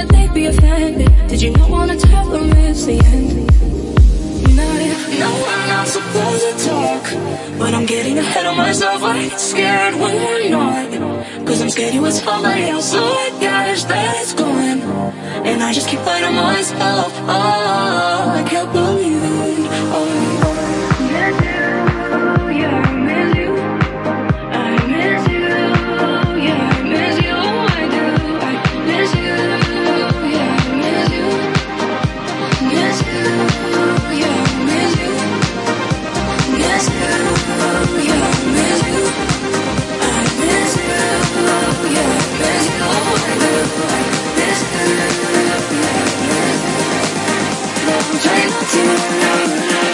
that they'd be offended? Did you not wanna tell them it's the end? No, no, I'm not supposed to talk, but I'm getting ahead of myself. I get scared when we're not, cause I'm scared you with somebody else. So I guess that it's gone, and I just keep fighting myself. Oh, I can't believe. tonight.